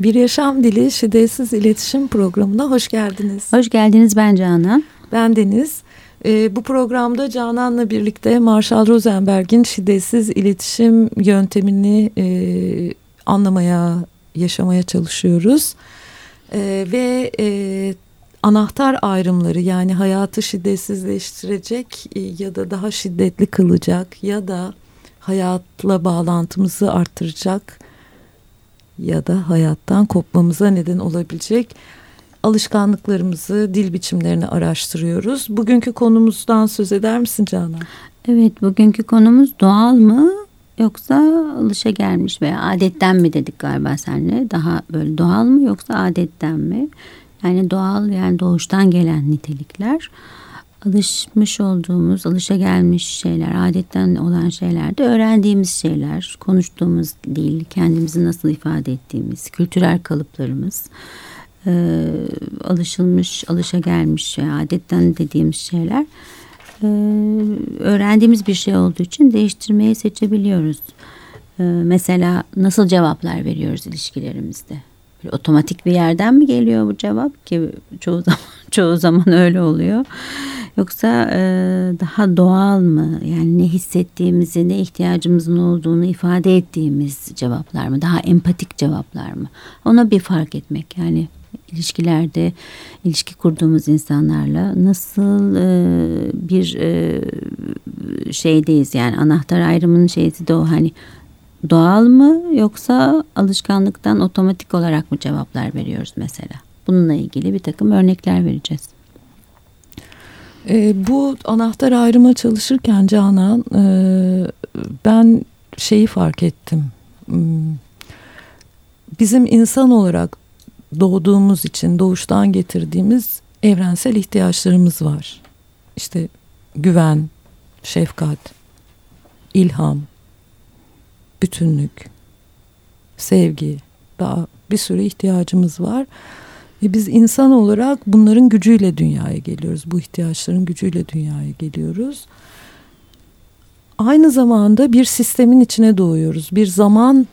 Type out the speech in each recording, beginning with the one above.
Bir Yaşam Dili Şiddetsiz İletişim Programı'na hoş geldiniz. Hoş geldiniz ben Canan. Ben Deniz. Ee, bu programda Canan'la birlikte Marshall Rosenberg'in şiddetsiz iletişim yöntemini e, anlamaya, yaşamaya çalışıyoruz. E, ve e, anahtar ayrımları yani hayatı şiddetsizleştirecek e, ya da daha şiddetli kılacak ya da hayatla bağlantımızı arttıracak ya da hayattan kopmamıza neden olabilecek alışkanlıklarımızı, dil biçimlerini araştırıyoruz. Bugünkü konumuzdan söz eder misin Canan? Evet, bugünkü konumuz doğal mı yoksa alışa gelmiş veya adetten mi dedik galiba senle? Daha böyle doğal mı yoksa adetten mi? Yani doğal yani doğuştan gelen nitelikler alışmış olduğumuz, alışa gelmiş şeyler, adetten olan şeyler de öğrendiğimiz şeyler, konuştuğumuz dil, kendimizi nasıl ifade ettiğimiz, kültürel kalıplarımız, e, alışılmış, alışa gelmiş, veya adetten dediğimiz şeyler e, öğrendiğimiz bir şey olduğu için değiştirmeyi seçebiliyoruz. E, mesela nasıl cevaplar veriyoruz ilişkilerimizde? Böyle otomatik bir yerden mi geliyor bu cevap ki çoğu zaman çoğu zaman öyle oluyor. Yoksa e, daha doğal mı? Yani ne hissettiğimizi, ne ihtiyacımızın olduğunu ifade ettiğimiz cevaplar mı? Daha empatik cevaplar mı? Ona bir fark etmek yani ilişkilerde ilişki kurduğumuz insanlarla nasıl e, bir e, şeydeyiz yani anahtar ayrımının şeysi de o hani doğal mı yoksa alışkanlıktan otomatik olarak mı cevaplar veriyoruz mesela? Bununla ilgili bir takım örnekler vereceğiz. E, bu anahtar ayrıma çalışırken Canan e, ben şeyi fark ettim. Hmm, bizim insan olarak doğduğumuz için doğuştan getirdiğimiz evrensel ihtiyaçlarımız var. İşte güven, şefkat, ilham, bütünlük, sevgi daha bir sürü ihtiyacımız var. Ve biz insan olarak bunların gücüyle dünyaya geliyoruz. Bu ihtiyaçların gücüyle dünyaya geliyoruz. Aynı zamanda bir sistemin içine doğuyoruz. Bir zaman,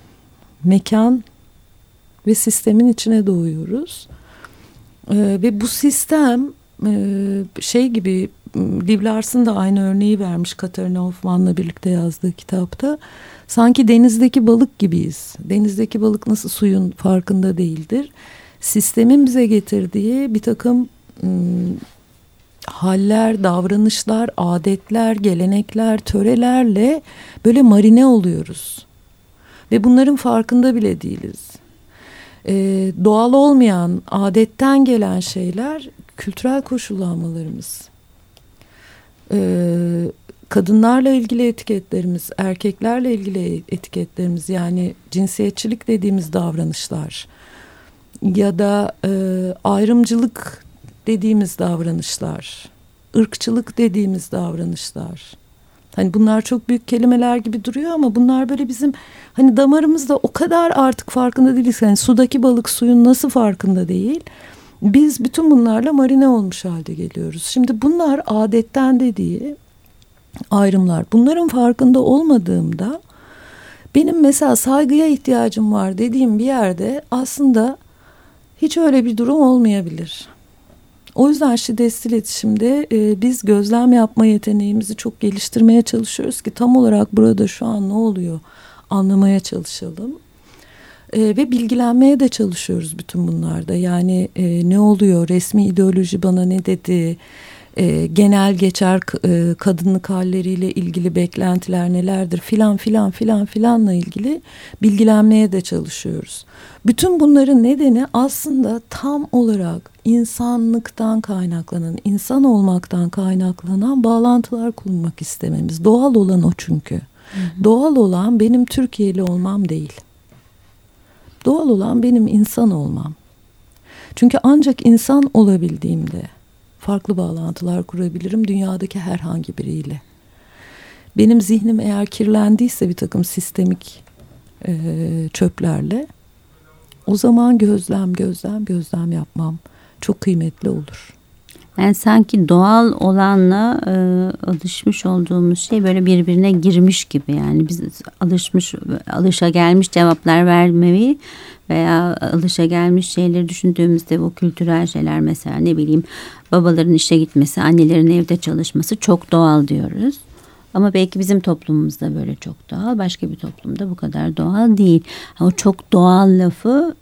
mekan ve sistemin içine doğuyoruz. Ee, ve bu sistem e, şey gibi Liv Larson da aynı örneği vermiş Katarina Hoffman'la birlikte yazdığı kitapta. Sanki denizdeki balık gibiyiz. Denizdeki balık nasıl suyun farkında değildir sistemin bize getirdiği bir takım ım, haller, davranışlar, adetler, gelenekler, törelerle böyle marine oluyoruz. Ve bunların farkında bile değiliz. Ee, doğal olmayan, adetten gelen şeyler kültürel koşullanmalarımız. Ee, kadınlarla ilgili etiketlerimiz, erkeklerle ilgili etiketlerimiz yani cinsiyetçilik dediğimiz davranışlar ya da e, ayrımcılık dediğimiz davranışlar, ırkçılık dediğimiz davranışlar. Hani bunlar çok büyük kelimeler gibi duruyor ama bunlar böyle bizim hani damarımızda o kadar artık farkında değiliz. Yani sudaki balık suyun nasıl farkında değil. Biz bütün bunlarla marine olmuş halde geliyoruz. Şimdi bunlar adetten dediği ayrımlar. Bunların farkında olmadığımda benim mesela saygıya ihtiyacım var dediğim bir yerde aslında hiç öyle bir durum olmayabilir. O yüzden şiddetsiz iletişimde e, biz gözlem yapma yeteneğimizi çok geliştirmeye çalışıyoruz ki tam olarak burada şu an ne oluyor anlamaya çalışalım. E, ve bilgilenmeye de çalışıyoruz bütün bunlarda. Yani e, ne oluyor, resmi ideoloji bana ne dedi, e, genel geçer e, kadınlık halleriyle ilgili beklentiler nelerdir filan filan filan filanla ilgili bilgilenmeye de çalışıyoruz. Bütün bunların nedeni aslında tam olarak insanlıktan kaynaklanan, insan olmaktan kaynaklanan bağlantılar kurmak istememiz. Doğal olan o çünkü. Hı hı. Doğal olan benim Türkiye'li olmam değil. Doğal olan benim insan olmam. Çünkü ancak insan olabildiğimde farklı bağlantılar kurabilirim dünyadaki herhangi biriyle. Benim zihnim eğer kirlendiyse bir takım sistemik e, çöplerle o zaman gözlem gözlem gözlem yapmam çok kıymetli olur. Yani sanki doğal olanla e, alışmış olduğumuz şey böyle birbirine girmiş gibi yani biz alışmış alışa gelmiş cevaplar vermeyi veya alışa gelmiş şeyleri düşündüğümüzde bu kültürel şeyler mesela ne bileyim babaların işe gitmesi, annelerin evde çalışması çok doğal diyoruz. Ama belki bizim toplumumuzda böyle çok doğal, başka bir toplumda bu kadar doğal değil. O çok doğal lafı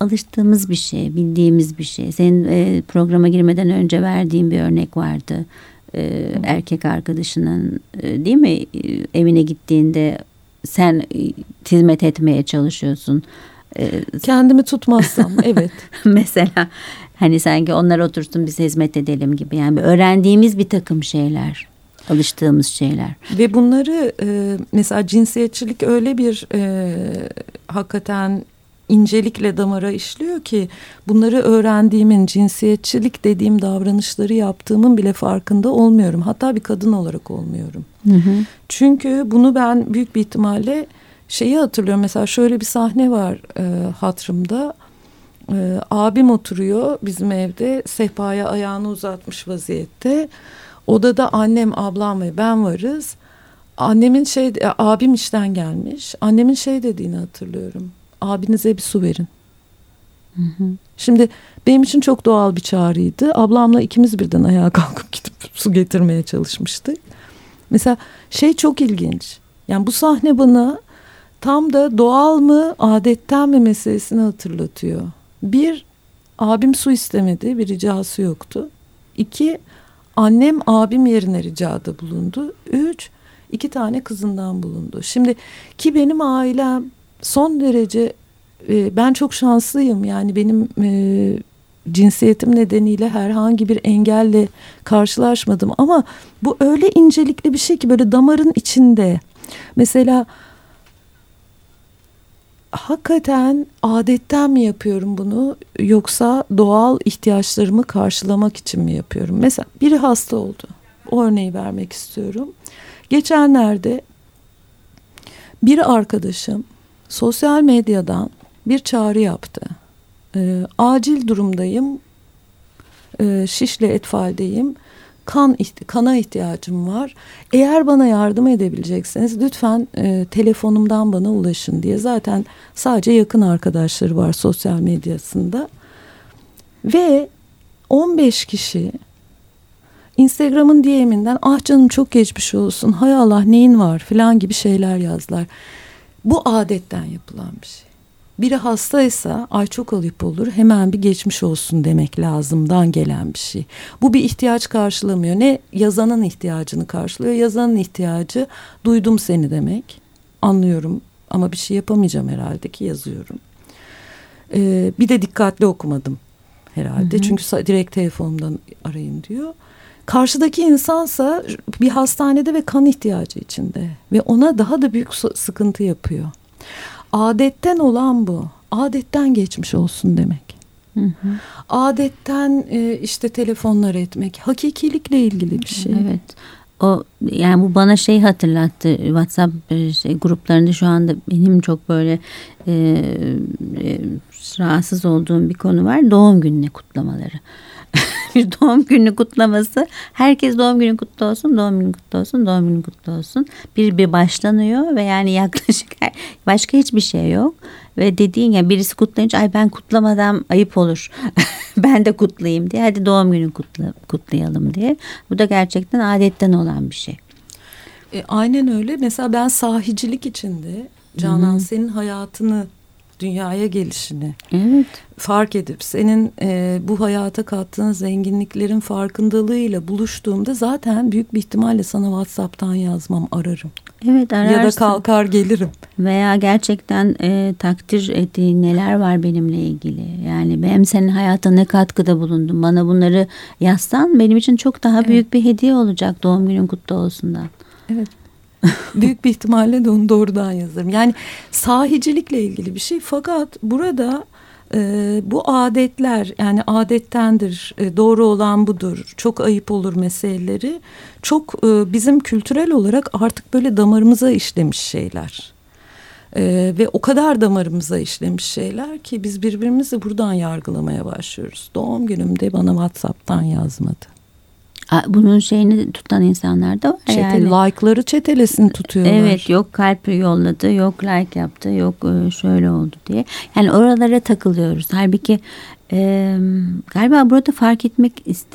alıştığımız bir şey, bildiğimiz bir şey. Senin e, programa girmeden önce verdiğin bir örnek vardı. E, erkek arkadaşının e, değil mi e, evine gittiğinde sen e, hizmet etmeye çalışıyorsun. E, Kendimi tutmazsam evet. Mesela hani sanki onlar otursun biz hizmet edelim gibi. Yani öğrendiğimiz bir takım şeyler alıştığımız şeyler. Ve bunları e, mesela cinsiyetçilik öyle bir e, hakikaten incelikle damara işliyor ki bunları öğrendiğimin cinsiyetçilik dediğim davranışları yaptığımın bile farkında olmuyorum. Hatta bir kadın olarak olmuyorum. Hı hı. Çünkü bunu ben büyük bir ihtimalle şeyi hatırlıyorum. Mesela şöyle bir sahne var e, hatırımda. E, abim oturuyor bizim evde sehpaya ayağını uzatmış vaziyette. Odada annem, ablam ve ben varız. Annemin şey, e, abim işten gelmiş. Annemin şey dediğini hatırlıyorum abinize bir su verin. Şimdi benim için çok doğal bir çağrıydı. Ablamla ikimiz birden ayağa kalkıp gidip su getirmeye çalışmıştık. Mesela şey çok ilginç. Yani bu sahne bana tam da doğal mı adetten mi meselesini hatırlatıyor. Bir, abim su istemedi. Bir ricası yoktu. İki, annem abim yerine ricada bulundu. Üç, iki tane kızından bulundu. Şimdi ki benim ailem son derece e, ben çok şanslıyım yani benim e, cinsiyetim nedeniyle herhangi bir engelle karşılaşmadım ama bu öyle incelikli bir şey ki böyle damarın içinde mesela hakikaten adetten mi yapıyorum bunu yoksa doğal ihtiyaçlarımı karşılamak için mi yapıyorum? Mesela biri hasta oldu. O örneği vermek istiyorum. Geçenlerde bir arkadaşım sosyal medyadan bir çağrı yaptı. E, acil durumdayım, e, şişle etfaldeyim, kan kana ihtiyacım var. Eğer bana yardım edebilecekseniz lütfen e, telefonumdan bana ulaşın diye. Zaten sadece yakın arkadaşları var sosyal medyasında. Ve 15 kişi Instagram'ın DM'inden ah canım çok geçmiş olsun hay Allah neyin var filan gibi şeyler yazdılar. Bu adetten yapılan bir şey. Biri hastaysa ay çok ayıp olur hemen bir geçmiş olsun demek lazımdan gelen bir şey. Bu bir ihtiyaç karşılamıyor. Ne yazanın ihtiyacını karşılıyor. Yazanın ihtiyacı duydum seni demek. Anlıyorum ama bir şey yapamayacağım herhalde ki yazıyorum. Ee, bir de dikkatli okumadım herhalde. Hı hı. Çünkü direkt telefonumdan arayın diyor. Karşıdaki insansa bir hastanede ve kan ihtiyacı içinde ve ona daha da büyük sıkıntı yapıyor. Adetten olan bu. Adetten geçmiş olsun demek. Hı hı. Adetten e, işte telefonlar etmek hakikilikle ilgili bir şey. Evet. O yani bu bana şey hatırlattı. WhatsApp e, şey, gruplarında şu anda benim çok böyle e, e, rahatsız olduğum bir konu var. Doğum gününe kutlamaları. Bir doğum günü kutlaması. Herkes doğum günü kutlu olsun, doğum günü kutlu olsun, doğum günü kutlu olsun. Bir bir başlanıyor ve yani yaklaşık başka hiçbir şey yok. Ve dediğin ya birisi kutlayınca ay ben kutlamadan ayıp olur. ben de kutlayayım diye. Hadi doğum günü kutla, kutlayalım diye. Bu da gerçekten adetten olan bir şey. E, aynen öyle. Mesela ben sahicilik içinde Canan Hı-hı. senin hayatını dünyaya gelişini evet. fark edip senin e, bu hayata kattığın zenginliklerin farkındalığıyla buluştuğumda zaten büyük bir ihtimalle sana WhatsApp'tan yazmam ararım. Evet ararsın. Ya da kalkar gelirim. Veya gerçekten e, takdir ettiğin neler var benimle ilgili. Yani benim senin hayata ne katkıda bulundum. Bana bunları yazsan benim için çok daha evet. büyük bir hediye olacak doğum günün kutlu olsundan. Evet. Büyük bir ihtimalle de onu doğrudan yazarım. Yani sahicilikle ilgili bir şey. Fakat burada e, bu adetler yani adettendir, e, doğru olan budur, çok ayıp olur meseleleri çok e, bizim kültürel olarak artık böyle damarımıza işlemiş şeyler. Ee, ve o kadar damarımıza işlemiş şeyler ki biz birbirimizi buradan yargılamaya başlıyoruz. Doğum günümde bana WhatsApp'tan yazmadı. Bunun şeyini tutan insanlar da var. Çete, yani. Like'ları çetelesini tutuyorlar. Evet yok kalp yolladı yok like yaptı yok e, şöyle oldu diye. Yani oralara takılıyoruz. Halbuki e, galiba burada fark etmek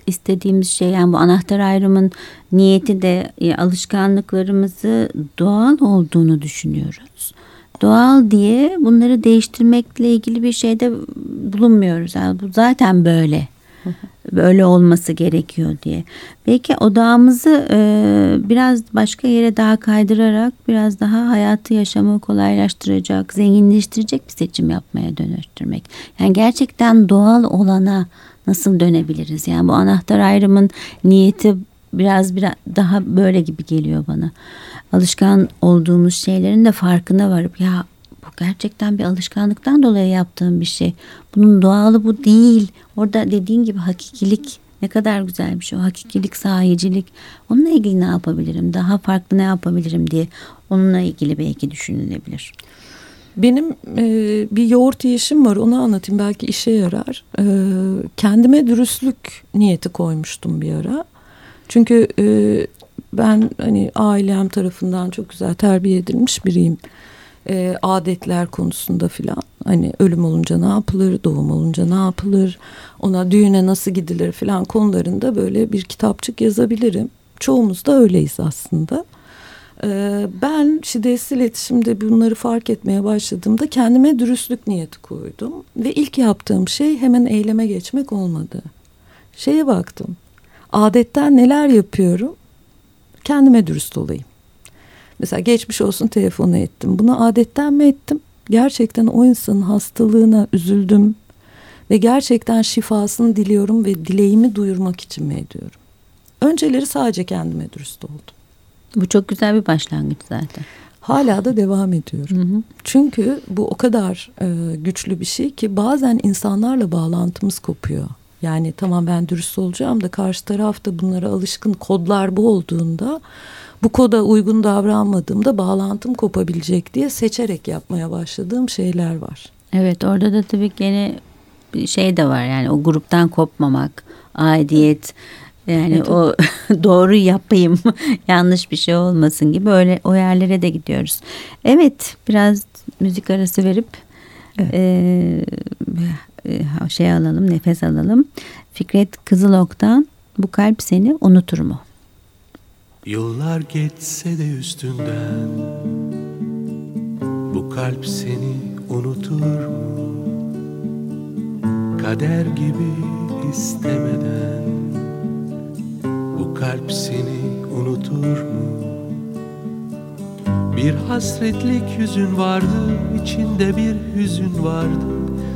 istediğimiz şey yani bu anahtar ayrımın niyeti de e, alışkanlıklarımızı doğal olduğunu düşünüyoruz. Doğal diye bunları değiştirmekle ilgili bir şeyde bulunmuyoruz. Yani bu zaten böyle böyle olması gerekiyor diye. Belki odağımızı e, biraz başka yere daha kaydırarak biraz daha hayatı yaşamı kolaylaştıracak, zenginleştirecek bir seçim yapmaya dönüştürmek. Yani gerçekten doğal olana nasıl dönebiliriz? Yani bu anahtar ayrımın niyeti biraz biraz daha böyle gibi geliyor bana. Alışkan olduğumuz şeylerin de farkına varıp ya gerçekten bir alışkanlıktan dolayı yaptığım bir şey. Bunun doğalı bu değil. Orada dediğin gibi hakikilik ne kadar güzel bir şey. O hakikilik, sahicilik. Onunla ilgili ne yapabilirim? Daha farklı ne yapabilirim diye onunla ilgili belki düşünülebilir. Benim e, bir yoğurt yiyişim var onu anlatayım belki işe yarar. E, kendime dürüstlük niyeti koymuştum bir ara. Çünkü e, ben hani ailem tarafından çok güzel terbiye edilmiş biriyim e, adetler konusunda filan. Hani ölüm olunca ne yapılır doğum olunca ne yapılır ona düğüne nasıl gidilir filan konularında böyle bir kitapçık yazabilirim. Çoğumuz da öyleyiz aslında. Ee, ben şiddetsiz iletişimde bunları fark etmeye başladığımda kendime dürüstlük niyeti koydum ve ilk yaptığım şey hemen eyleme geçmek olmadı. Şeye baktım adetten neler yapıyorum? Kendime dürüst olayım Mesela geçmiş olsun telefonu ettim. Bunu adetten mi ettim? Gerçekten o insanın hastalığına üzüldüm ve gerçekten şifasını diliyorum ve dileğimi duyurmak için mi ediyorum? Önceleri sadece kendime dürüst oldum. Bu çok güzel bir başlangıç zaten. Hala da devam ediyorum. Hı hı. Çünkü bu o kadar e, güçlü bir şey ki bazen insanlarla bağlantımız kopuyor. Yani tamam ben dürüst olacağım da karşı taraf da bunlara alışkın kodlar bu olduğunda bu koda uygun davranmadığımda bağlantım kopabilecek diye seçerek yapmaya başladığım şeyler var. Evet orada da tabii gene bir şey de var yani o gruptan kopmamak, aidiyet yani evet. o doğru yapayım yanlış bir şey olmasın gibi öyle o yerlere de gidiyoruz. Evet biraz müzik arası verip evet. e, şey alalım nefes alalım. Fikret Kızılok'tan bu kalp seni unutur mu? Yıllar geçse de üstünden Bu kalp seni unutur mu? Kader gibi istemeden Bu kalp seni unutur mu? Bir hasretlik yüzün vardı, içinde bir hüzün vardı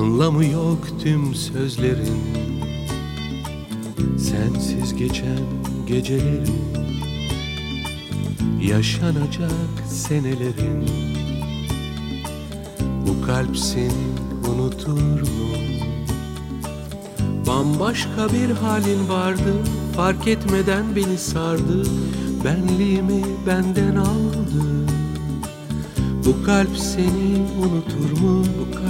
Anlamı yok tüm sözlerin. Sensiz geçen gecelerin. Yaşanacak senelerin. Bu kalp seni unutur mu? Bambaşka bir halin vardı. Fark etmeden beni sardı. Benliğimi benden aldı. Bu kalp seni unutur mu? Bu kalp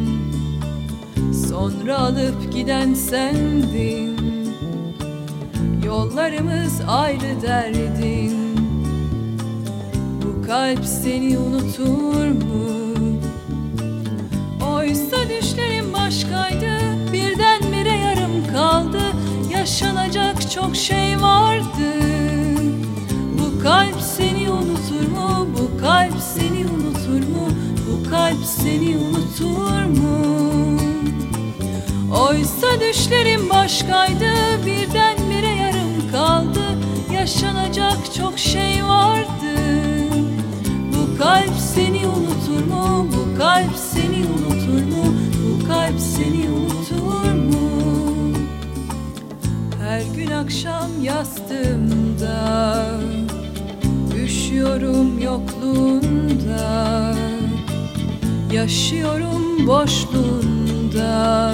Sonra alıp giden sendin Yollarımız ayrı derdin Bu kalp seni unutur mu? Oysa düşlerim başkaydı Birdenbire yarım kaldı Yaşanacak çok şey vardı Bu kalp seni unutur mu? Bu kalp seni unutur mu? Bu kalp seni unutur mu? Oysa düşlerim başkaydı birdenbire yarım kaldı Yaşanacak çok şey vardı Bu kalp seni unutur mu? Bu kalp seni unutur mu? Bu kalp seni unutur mu? Her gün akşam yastığımda Üşüyorum yokluğunda Yaşıyorum boşluğunda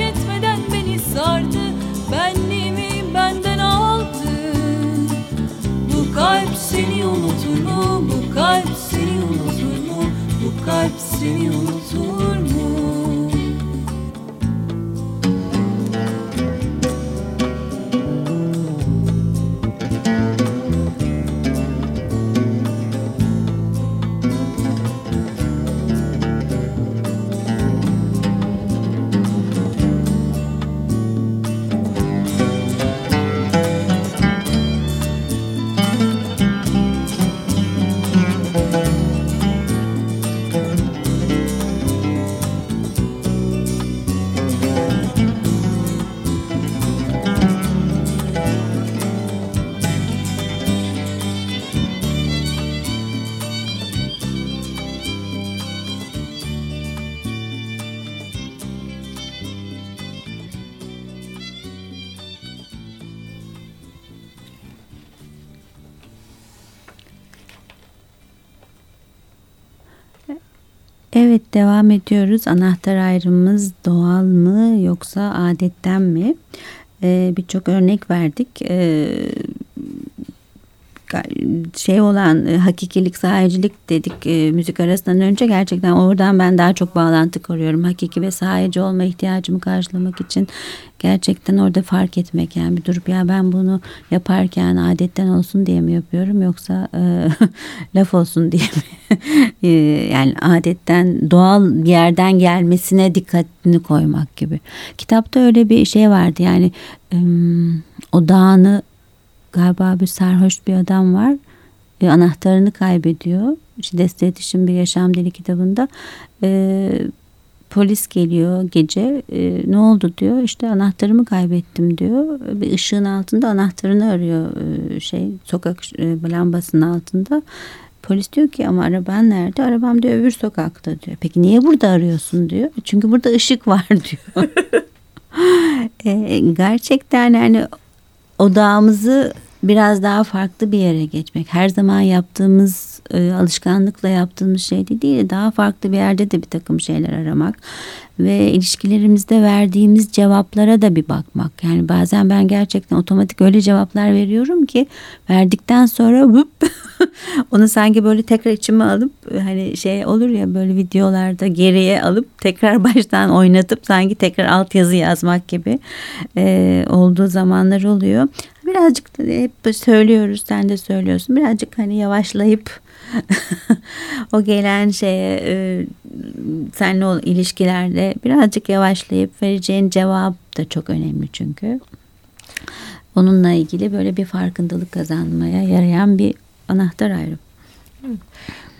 seni unutur devam ediyoruz. Anahtar ayrımımız doğal mı yoksa adetten mi? Ee, Birçok örnek verdik. Ee, şey olan e, hakikilik, sahicilik dedik e, müzik arasından önce gerçekten oradan ben daha çok bağlantı kuruyorum. Hakiki ve sahici olma ihtiyacımı karşılamak için gerçekten orada fark etmek yani bir durup ya ben bunu yaparken adetten olsun diye mi yapıyorum yoksa e, laf olsun diye mi? e, yani adetten doğal bir yerden gelmesine dikkatini koymak gibi. Kitapta öyle bir şey vardı yani o dağını galiba bir sarhoş bir adam var. E, anahtarını kaybediyor. Şiddetli iletişim bir yaşam dili kitabında. E, polis geliyor gece. E, ne oldu diyor. İşte anahtarımı kaybettim diyor. Bir ışığın altında anahtarını arıyor e, şey sokak e, lambasının altında. Polis diyor ki ama araban nerede? Arabam diyor öbür sokakta diyor. Peki niye burada arıyorsun diyor. Çünkü burada ışık var diyor. e, gerçekten yani odağımızı biraz daha farklı bir yere geçmek. Her zaman yaptığımız e, alışkanlıkla yaptığımız şey de değil. Daha farklı bir yerde de bir takım şeyler aramak ve ilişkilerimizde verdiğimiz cevaplara da bir bakmak. Yani bazen ben gerçekten otomatik öyle cevaplar veriyorum ki verdikten sonra hıp onu sanki böyle tekrar içime alıp hani şey olur ya böyle videolarda geriye alıp tekrar baştan oynatıp sanki tekrar altyazı yazmak gibi e, olduğu zamanlar oluyor. Birazcık hep söylüyoruz sen de söylüyorsun birazcık hani yavaşlayıp o gelen şeye e, seninle o ilişkilerde birazcık yavaşlayıp vereceğin cevap da çok önemli çünkü. Onunla ilgili böyle bir farkındalık kazanmaya yarayan bir anahtar ayrım.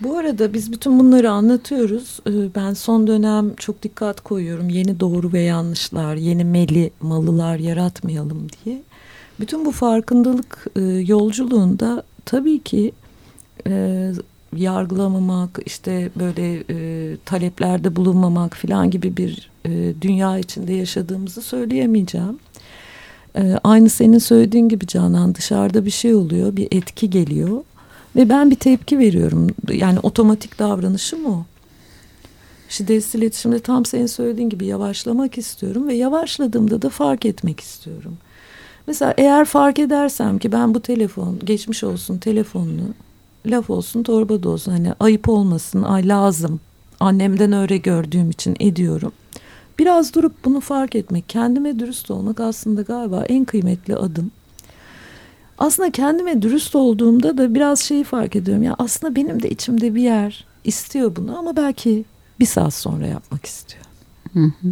Bu arada biz bütün bunları anlatıyoruz. Ee, ben son dönem çok dikkat koyuyorum. Yeni doğru ve yanlışlar, yeni meli malılar yaratmayalım diye. Bütün bu farkındalık e, yolculuğunda tabii ki e, yargılamamak, işte böyle e, taleplerde bulunmamak falan gibi bir e, dünya içinde yaşadığımızı söyleyemeyeceğim. E, aynı senin söylediğin gibi Canan dışarıda bir şey oluyor, bir etki geliyor ve ben bir tepki veriyorum. Yani otomatik davranışım o. Şiddetsiz iletişimde tam senin söylediğin gibi yavaşlamak istiyorum ve yavaşladığımda da fark etmek istiyorum. Mesela eğer fark edersem ki ben bu telefon geçmiş olsun telefonunu laf olsun torba da olsun hani ayıp olmasın ay lazım annemden öyle gördüğüm için ediyorum. Biraz durup bunu fark etmek, kendime dürüst olmak aslında galiba en kıymetli adım. Aslında kendime dürüst olduğumda da biraz şeyi fark ediyorum. Ya aslında benim de içimde bir yer istiyor bunu ama belki bir saat sonra yapmak istiyor. Hı hı.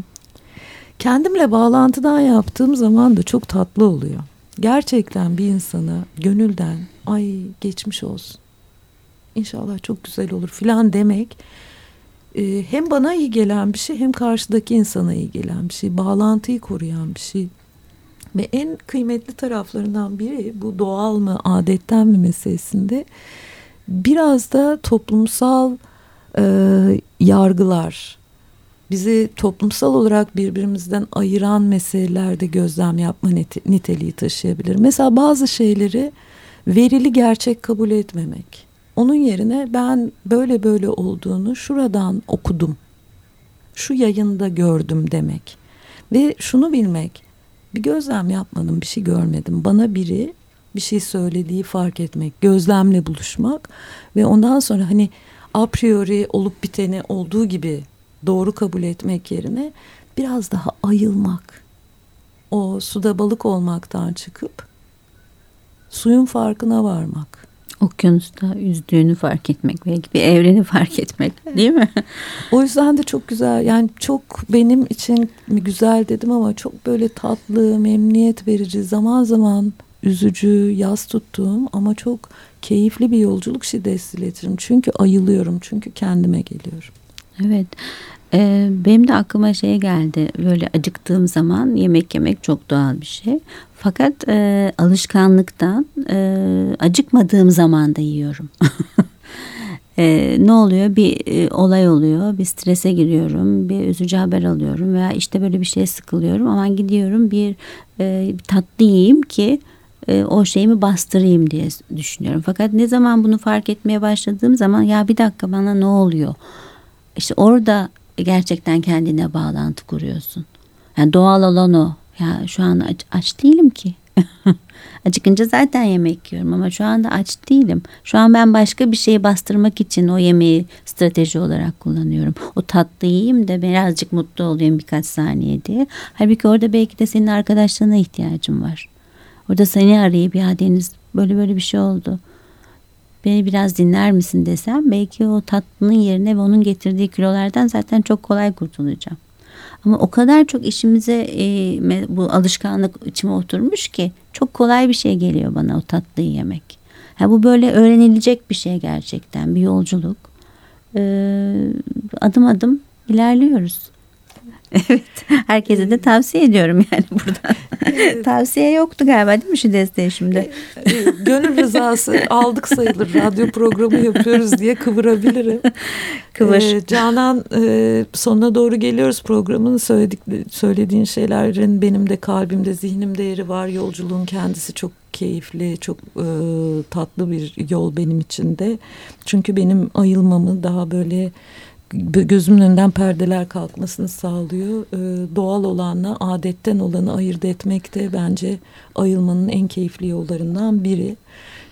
Kendimle bağlantıdan yaptığım zaman da çok tatlı oluyor. Gerçekten bir insana gönülden ay geçmiş olsun. İnşallah çok güzel olur filan demek e, hem bana iyi gelen bir şey hem karşıdaki insana iyi gelen bir şey. Bağlantıyı koruyan bir şey. Ve en kıymetli taraflarından biri bu doğal mı adetten mi meselesinde biraz da toplumsal e, yargılar bizi toplumsal olarak birbirimizden ayıran meselelerde gözlem yapma niteliği taşıyabilir. Mesela bazı şeyleri verili gerçek kabul etmemek. Onun yerine ben böyle böyle olduğunu şuradan okudum. Şu yayında gördüm demek. Ve şunu bilmek. Bir gözlem yapmadım, bir şey görmedim. Bana biri bir şey söylediği fark etmek, gözlemle buluşmak ve ondan sonra hani a priori olup biteni olduğu gibi doğru kabul etmek yerine biraz daha ayılmak. O suda balık olmaktan çıkıp suyun farkına varmak okyanusta yüzdüğünü fark etmek belki bir evreni fark etmek değil mi? O yüzden de çok güzel yani çok benim için güzel dedim ama çok böyle tatlı, memnuniyet verici zaman zaman üzücü, yaz tuttuğum ama çok keyifli bir yolculuk şiddetli iletirim. Çünkü ayılıyorum, çünkü kendime geliyorum. Evet. Ee, benim de aklıma şey geldi. Böyle acıktığım zaman yemek yemek çok doğal bir şey. Fakat e, alışkanlıktan e, acıkmadığım zaman da yiyorum. e, ne oluyor? Bir e, olay oluyor, bir strese giriyorum, bir üzücü haber alıyorum veya işte böyle bir şeye sıkılıyorum. Ama gidiyorum bir, e, bir tatlı yiyeyim ki o şeyimi bastırayım diye düşünüyorum. Fakat ne zaman bunu fark etmeye başladığım zaman ya bir dakika bana ne oluyor? İşte orada gerçekten kendine bağlantı kuruyorsun. Yani doğal olan o. Ya şu an aç, aç değilim ki. Acıkınca zaten yemek yiyorum ama şu anda aç değilim. Şu an ben başka bir şeyi bastırmak için o yemeği strateji olarak kullanıyorum. O tatlı yiyeyim de birazcık mutlu olayım birkaç saniye diye. Halbuki orada belki de senin arkadaşlarına ihtiyacın var. Orada seni arayıp ya Deniz böyle böyle bir şey oldu. Beni biraz dinler misin desem belki o tatlının yerine ve onun getirdiği kilolardan zaten çok kolay kurtulacağım. Ama o kadar çok işimize e, bu alışkanlık içime oturmuş ki çok kolay bir şey geliyor bana o tatlıyı yemek. Ha, bu böyle öğrenilecek bir şey gerçekten bir yolculuk. Ee, adım adım ilerliyoruz. Evet. Herkese de tavsiye ediyorum yani buradan. Evet. tavsiye yoktu galiba değil mi şu desteği şimdi? E, e, gönül rızası aldık sayılır. Radyo programı yapıyoruz diye kıvırabilirim. Kıvır. Ee, Canan e, sonuna doğru geliyoruz programın. Söyledik, söylediğin şeylerin benim de kalbimde, zihnimde yeri var. Yolculuğun kendisi çok keyifli, çok e, tatlı bir yol benim için de. Çünkü benim ayılmamı daha böyle gözümün önünden perdeler kalkmasını sağlıyor. Ee, doğal olanla adetten olanı ayırt etmek de bence ayılmanın en keyifli yollarından biri.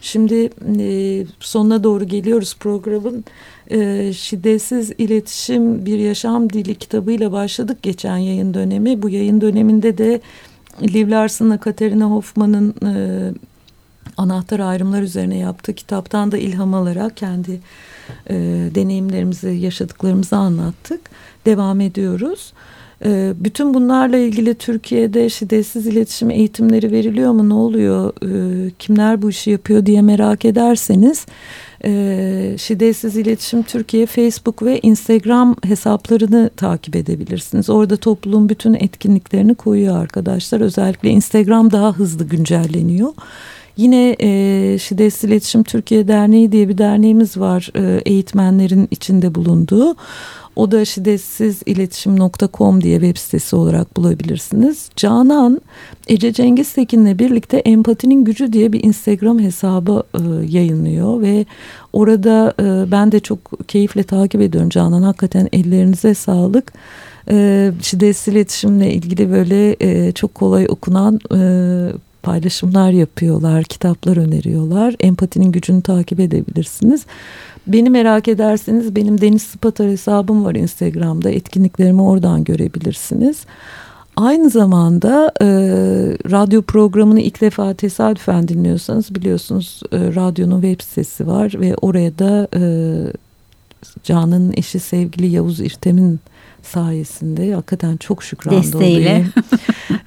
Şimdi e, sonuna doğru geliyoruz programın. E, Şiddetsiz İletişim Bir Yaşam Dili kitabıyla başladık geçen yayın dönemi. Bu yayın döneminde de Liv Larson'la Katerina Hoffman'ın e, anahtar ayrımlar üzerine yaptığı kitaptan da ilham alarak kendi e, deneyimlerimizi, yaşadıklarımızı anlattık. Devam ediyoruz. E, bütün bunlarla ilgili Türkiye'de şiddetsiz iletişim eğitimleri veriliyor mu? Ne oluyor? E, kimler bu işi yapıyor diye merak ederseniz e, Şiddetsiz İletişim Türkiye Facebook ve Instagram hesaplarını takip edebilirsiniz. Orada topluluğun bütün etkinliklerini koyuyor arkadaşlar. Özellikle Instagram daha hızlı güncelleniyor. Yine e, Şiddetsiz İletişim Türkiye Derneği diye bir derneğimiz var e, eğitmenlerin içinde bulunduğu. O da şiddetsizİletişim.com diye web sitesi olarak bulabilirsiniz. Canan Ece Cengiz Tekin'le birlikte Empatinin Gücü diye bir Instagram hesabı e, yayınlıyor ve orada e, ben de çok keyifle takip ediyorum Canan. Hakikaten ellerinize sağlık. E, şiddetsiz iletişimle ilgili böyle e, çok kolay okunan e, paylaşımlar yapıyorlar, kitaplar öneriyorlar. Empatinin gücünü takip edebilirsiniz. Beni merak ederseniz benim Deniz Spatar hesabım var Instagram'da. Etkinliklerimi oradan görebilirsiniz. Aynı zamanda e, radyo programını ilk defa tesadüfen dinliyorsanız biliyorsunuz e, radyonun web sitesi var ve oraya da e, Can'ın eşi sevgili Yavuz İrtem'in sayesinde hakikaten çok şükran Desteğiyle.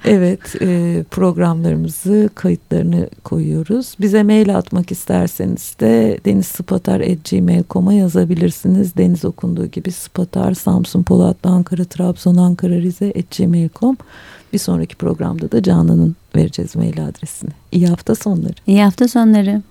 evet e, programlarımızı kayıtlarını koyuyoruz. Bize mail atmak isterseniz de denizspatar.gmail.com'a yazabilirsiniz. Deniz okunduğu gibi Spatar, Samsun, Polatlı, Ankara, Trabzon, Ankara, Rize gmail.com. Bir sonraki programda da Canan'ın vereceğiz mail adresini. İyi hafta sonları. İyi hafta sonları.